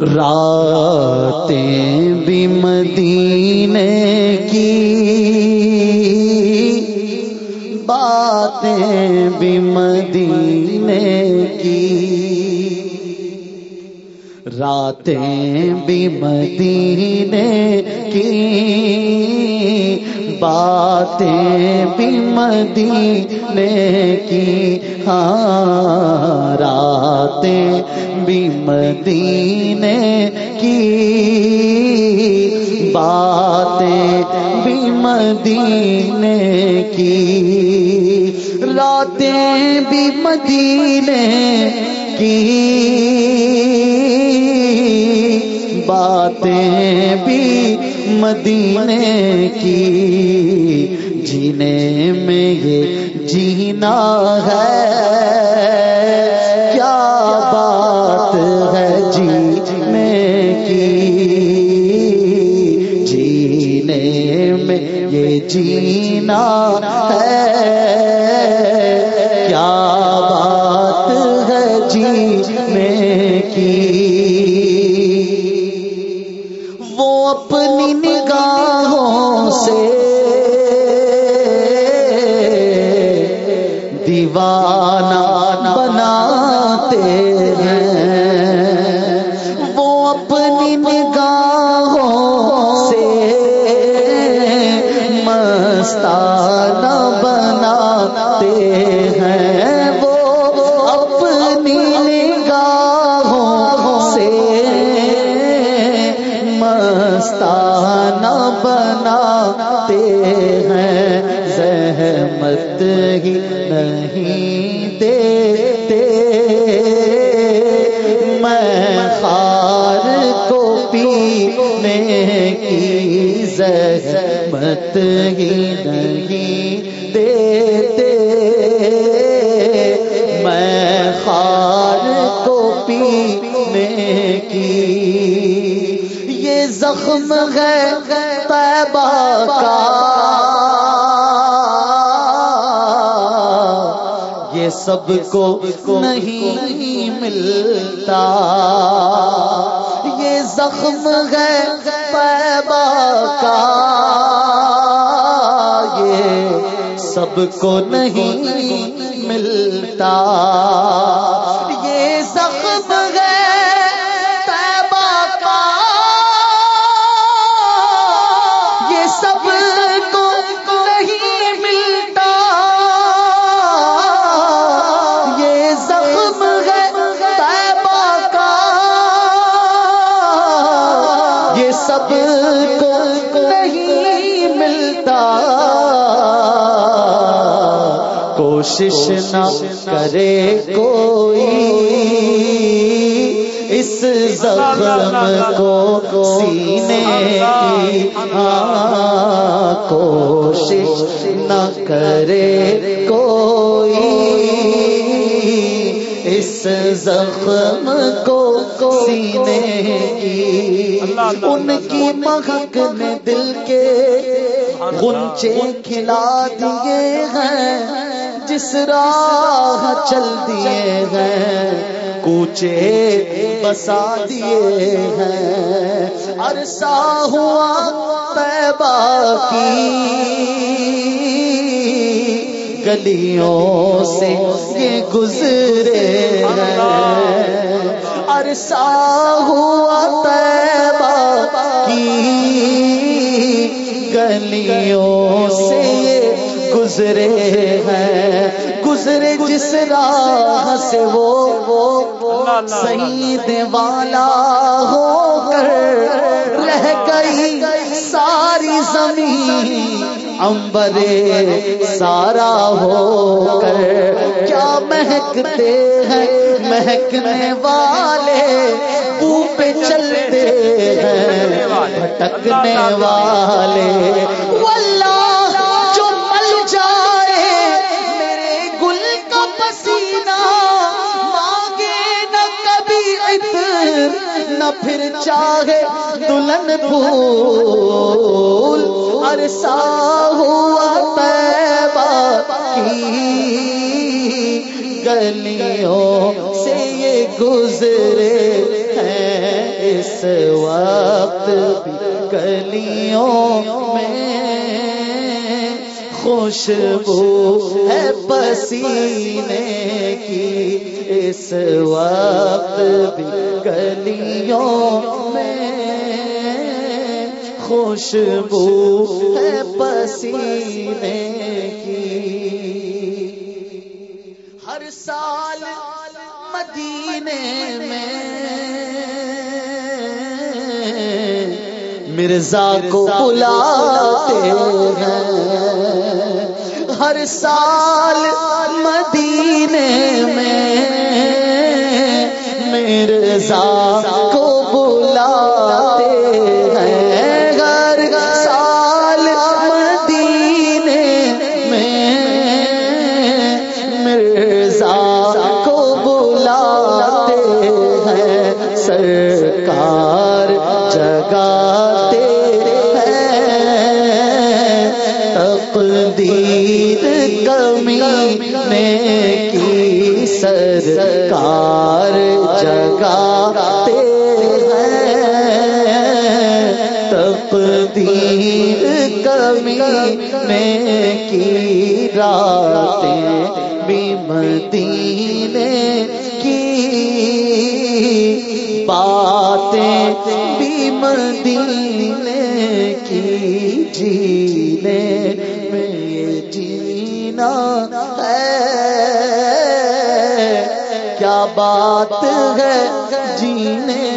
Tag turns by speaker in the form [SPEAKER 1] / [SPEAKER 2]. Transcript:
[SPEAKER 1] راتیں بھی مدینے کی، باتیں بھی مدینے کی۔ راتیں بھی مدینے کی، باتیں بھی مدینے کی۔ ہاں راتیں بھی مدینے کی باتیں بھی مدینے کی راتیں بھی مدینے کی باتیں بھی مدینے کی جینے میں یہ جینا ہے یہ جینا ہے۔ کیا بات ہے جینے کی؟ وہ اپنی نہیں دیتے میں خار کو پینے کی زحمت ہی نہیں دیتے میں خار کو پینے کی یہ زخم ہے طیبہ کا سب کو نہیں ملتا۔ یہ زخم ہے پیبا کا۔ یہ سب کو نہیں ملتا۔ سب کو نہیں ملتا۔ کوشش نہ کرے کوئی۔ اس زخم کو سینے کی ہاں کوشش نہ کرے کوئی۔ اس زخم کو سینے کی ان کی مہک نے دل کے غنچے کھلا دیے ہیں۔ جس راہ چل دیے ہیں کوچے بسا دیے ہیں۔ عرصہ ہوا طیبہ کی گلیوں سے یہ گزرے ہیں۔ عرصہ ہوا طیبہ کی گلیوں سے گزرے ہیں۔ گزرے جس راہ سے وہ وہ سعید والا ہو کر رہ گئی۔ ساری زمین امبرے سارا ہو کر۔ کیا مہکتے ہیں مہکنے والے پہ چلتے ہیں، بھٹکنے والے۔ واللہ، جو مل جائے، میرے گل کا پسینہ۔ مانگے نہ کبھی عطر، نہ پھر چاہے دلہن پھول۔ عرصہ ہوا طیبہ کی گلیوں سے یہ گزرے ہیں اس وقت بھی گلیوں میں۔ خوشبو ہے پسینے کی۔ اس وقت بھی گلیوں میں۔ خوشبو ہے پسینے کی۔ ہر سال مدینے میں مرزا کو بلاتے ہیں۔ ہر سال مدینے میں مرزا کو بلاتے جگاتے ہیں۔ تقدیر کمی نے کی سرکار جگاتے ہیں۔ تقدیر کمی نے کی راتیں بھی مدینے کی باتیں مدینے کی جینے میں یہ جینا ہے۔ کیا بات ہے جینے